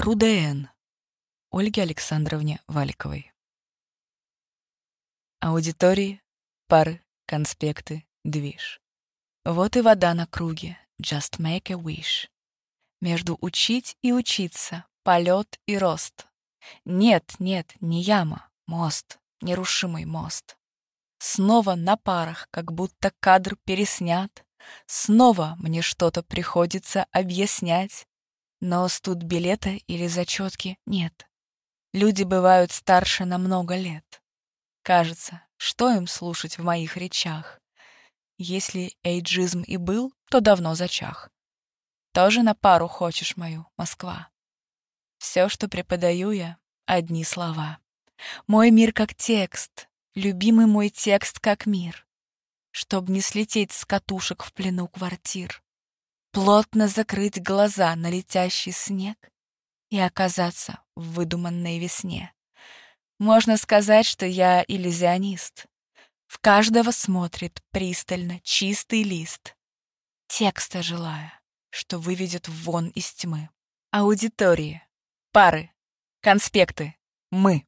РУДН Ольге Александровне Валиковой. Аудитории, пары, конспекты, движ. Вот и вода на круге, just make a wish. Между учить и учиться, полет и рост. Нет, нет, не яма, мост, нерушимый мост. Снова на парах, как будто кадр переснят. Снова мне что-то приходится объяснять. Но студ билета или зачетки нет. Люди бывают старше на много лет. Кажется, что им слушать в моих речах? Если эйджизм и был, то давно зачах. Тоже на пару хочешь мою, Москва? Все, что преподаю я, одни слова. Мой мир как текст, любимый мой текст как мир. Чтоб не слететь с катушек в плену квартир плотно закрыть глаза на летящий снег и оказаться в выдуманной весне. Можно сказать, что я иллюзионист. В каждого смотрит пристально чистый лист. Текста желая, что выведет вон из тьмы. Аудитории, пары, конспекты, мы.